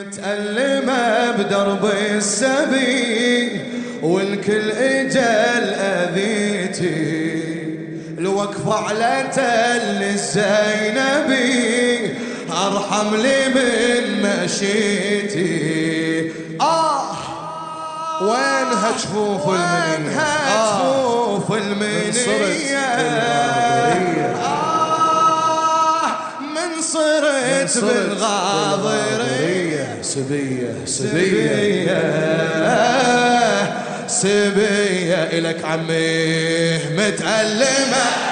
متألمة بدرب السبي والكل اجل اذيتي الوقفة على تل الزينبي ارحم لي من مشيتي. آه وينها جفوف المنية؟ وينها جفوف المنية؟ آه من صرت بالغاضرية سبية سبية. سبية إلك عمي متألمة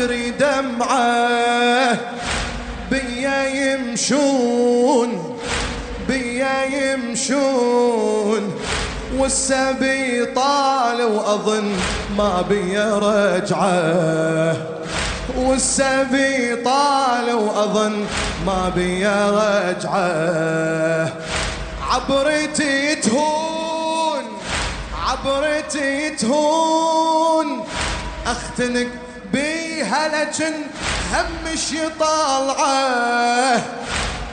ما اجري دمعه بيا يمشون بيا يمشون والسبي طال واظن ما بيا رجعه والسبي طال واظن ما بيا رجعه عبرتي تهون عبرتي تهون اختنق بيها همش يطالعه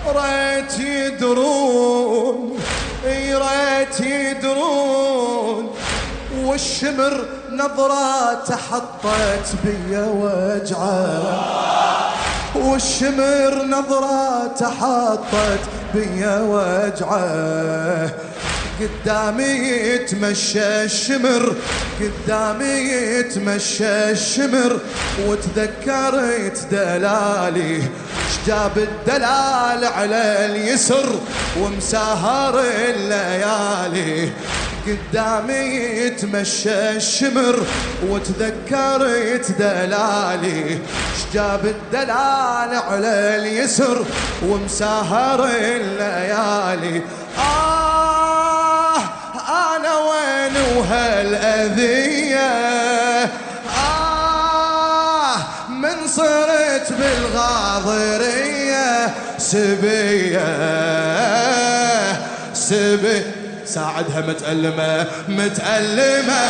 ريت يدرون اي ريت يدرون والشمر نظرات حطت بيا وجعه. والشمر نظرات حطت بيا وجعه. قدامي يتمشى الشمر قدامي يتمشى الشمر وتذكرت دلالي، جاب الدلال على اليسر، ومساهر الليالي. قدامي يتمشى الشمر وتذكرت دلالي، جاب الدلال على اليسر، ومساهر الليالي. آه أنا وين وهالأذية آه من صرت بالغاضرية. سبية سبي ساعدها متألمة متألمة.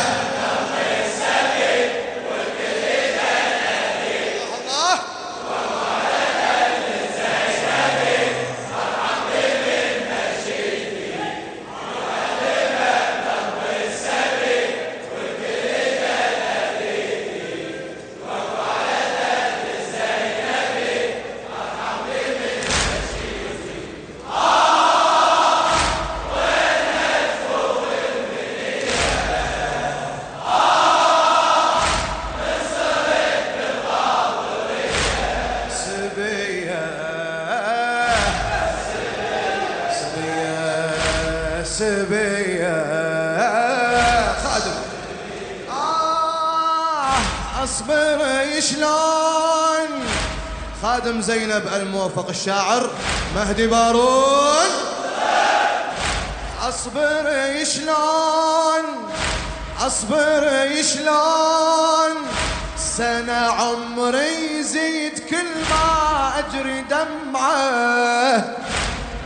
خادم زينب الموفق الشاعر، مهدي بارون. أصبر شلون أصبر شلون. سنة عمري يزيد كل ما أجري دمعة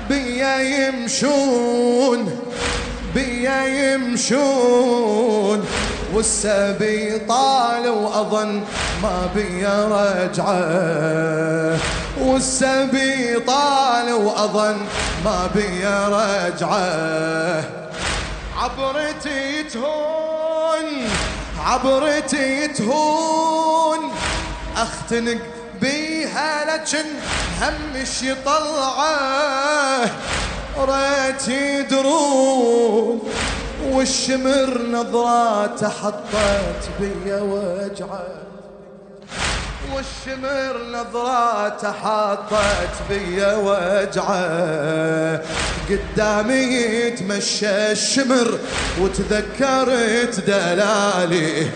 بيا يمشون بيا يمشون. والسبي طال وأظن ما بيا رجعه والسبي طال وأظن ما بيا رجعه عبرتي تهون عبرتي تهون. اختنق بيها لكن همش يطلعه. ريت يدرون. والشمر نظراته حطت بيا وجعه. والشمر نظراته حاطت بيا وجعه. قدامي يتمشى الشمر وتذكرت دلالي.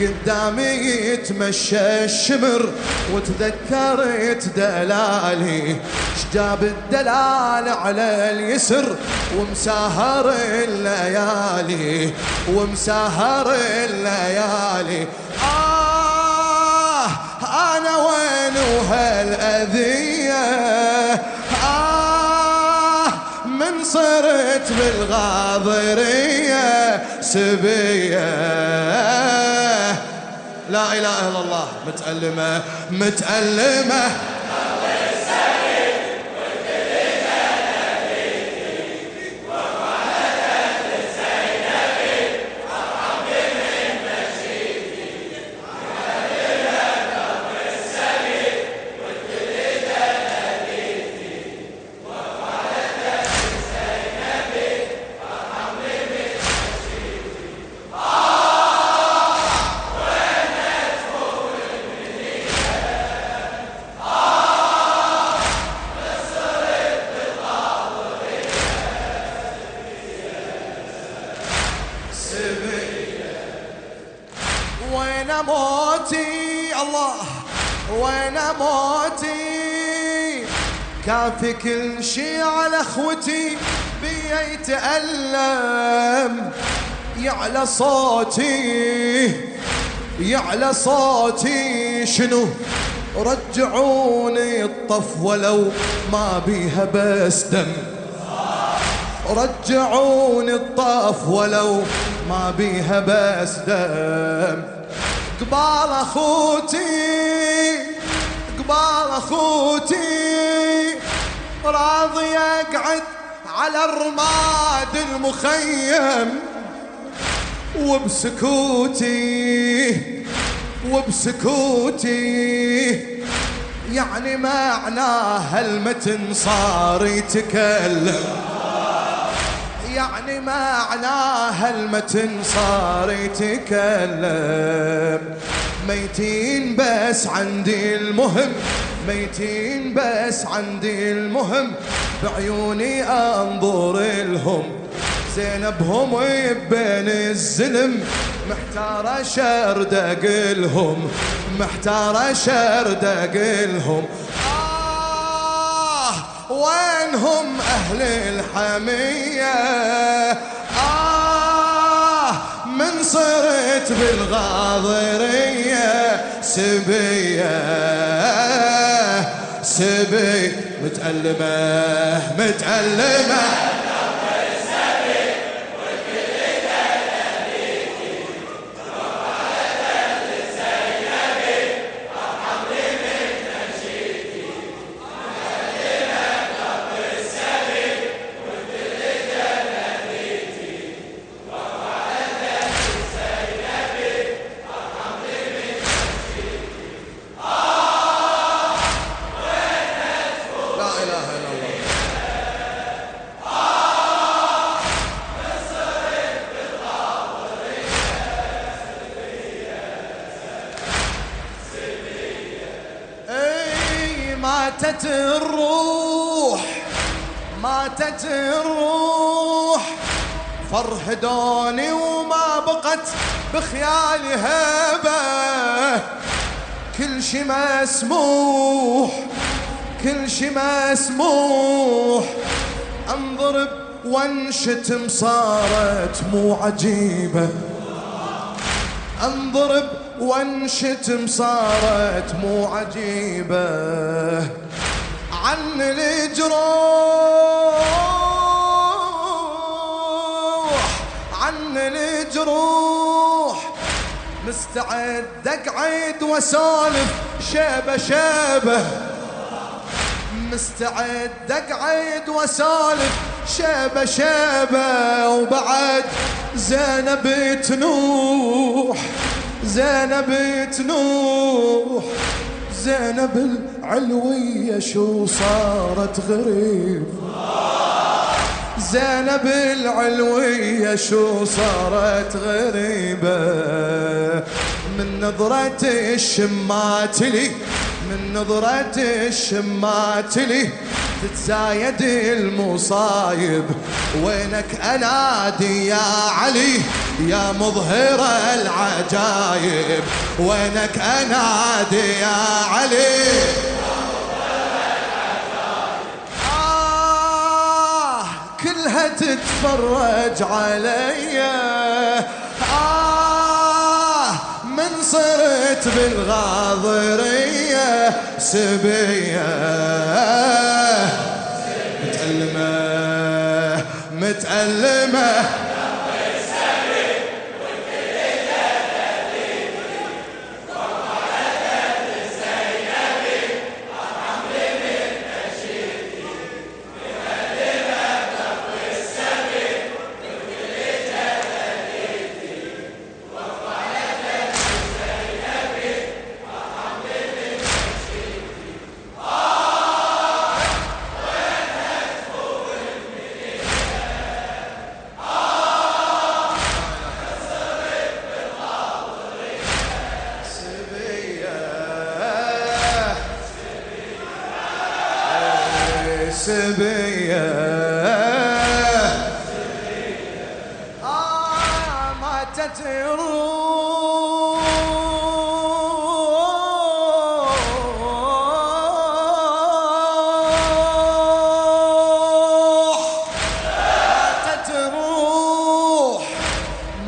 قدامي يتمشى الشمر وتذكرت دلالي. شجاب الدلال على اليسر ومساهر الليالي. ومساهر الليالي. آه انا وين وهالاذية آه من صرت بالغاضرية سبية. لا إله إلا الله. متألمة متألمة. وين موتي الله وين موتي كافي كل شي على اخوتي بيا يتألم يعلى صوتي. يعلى صوتي. شنو؟ رجعوني الطف ولو ما بيها بس دم. رجعوني الطاف ولو ما بيها بس دم. قبال اخوتي قبال اخوتي راضي اقعد على الرماد المخيم وبسكوتي وبسكوتي يعني معناه المتن صار يتكلم يعني معناها المتن صار يتكلم ميتين بس عندي المهم، ميتين بس عندي المهم. بعيوني انظر لهم، زينبهم بين الزلم محتارة شرد اقلهم محتارة شرد اقلهم آه وينهم أهل الحمية. آه من صرت بالغاضرية سبية. سبي متألمة متألمة. فرهدوني وما بقت بخيالي هبه كل شي مسموح، كل شي مسموح. انضرب وانشتم صارت مو عجيبة. انضرب وانشتم صارت مو عجيبة. عن الجروح الجروح. مستعد اقعد واسولف شيبه شيبه مستعد اقعد واسولف شيبه شيبه وبعد زينب تنوح زينب تنوح زينب العلوية شو صارت غريب. زينب العلوية شو صارت غريبة؟ من نظرة الشمات لي، من نظرة الشمات لي، تتزايد المصايب. وينك انادي يا علي، يا مظهر العجايب. وينك انادي يا علي. كلها تتفرج علي؟ آه من صرت بالغاضرية سبية. متألمة متألمة.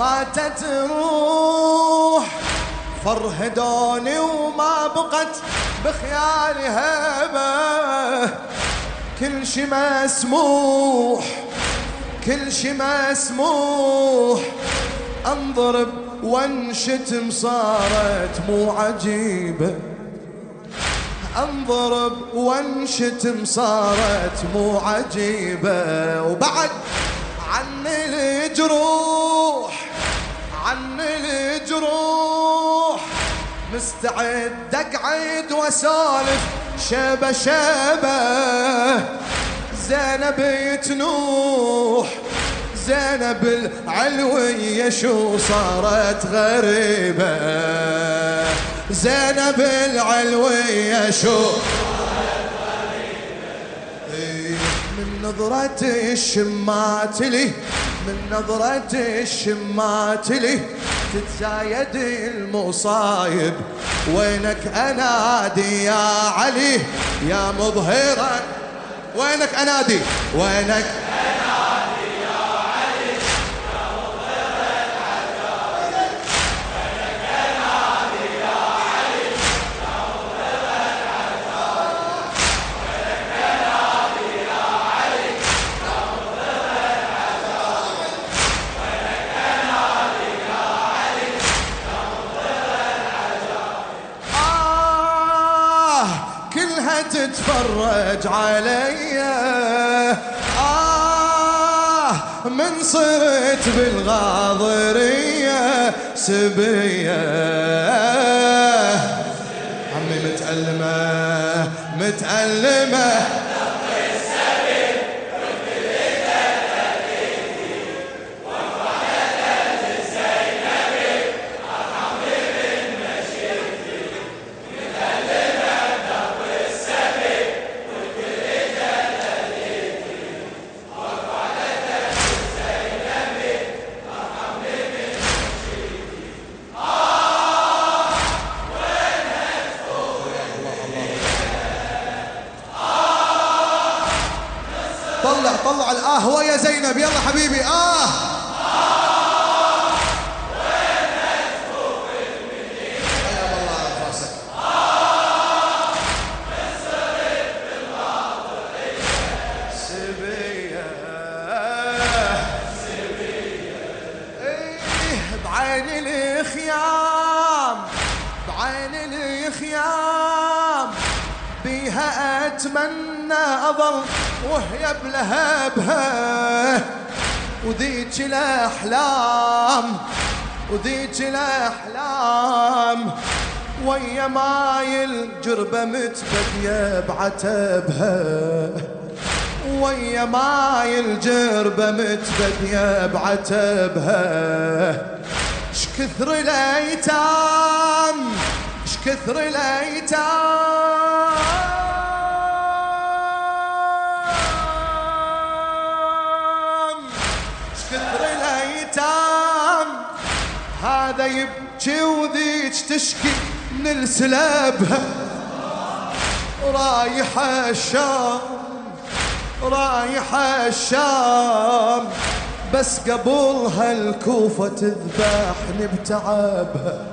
ماتت روح. فرهدوني وما بقت بخيالي هبه كل شي مسموح، كل شي مسموح. انضرب وانشتم صارت مو عجيبة انضرب وانشتم صارت مو عجيبة وبعد عن الجروح. مستعد اقعد واسولف شبه شبه زينب تنوح زينب العلوية شو صارت غريبة. زينب العلوية شو إيه، من نظرة الشمات لي من نظرة الشمات لي. تتزايد المصايب. وينك انادي يا علي؟ يا مظهرا. وينك انادي وينك تتفرج علي. آه من صرت بالغاضرية سبية. عمي متألمة متألمة. اتمنى اظل وهي بلهبها. وذيك الاحلام وذيك الاحلام ويا ماي الجربه متبديه بعتبها. ويا ماي الجربة متبدية بعتبها. كثر الايتام اش كثر الايتام هذا يبكي وذيك تشكي من السلابها رايحة الشام رايحة الشام بس قبلها الكوفة تذبحني بتعبها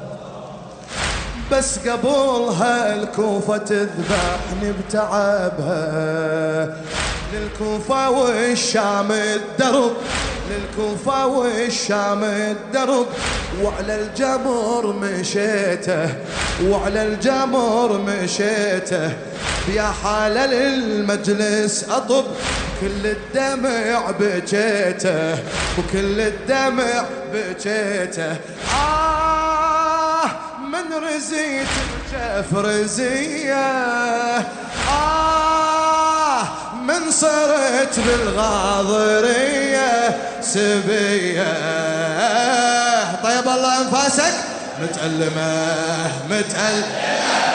بس قبلها الكوفة تذبحني بتعبها للكوفة والشام الدرب للكوفة والشام الدرب، وعلى الجمر مشيته، وعلى الجمر مشيته. يا حالة للمجلس أطب كل الدمع بجيته، وكل الدمع بجيته. آه، من رزيت الجف رزية آه من صرت بالغاضرية سبية. طيب الله انفاسك متألمة متألمة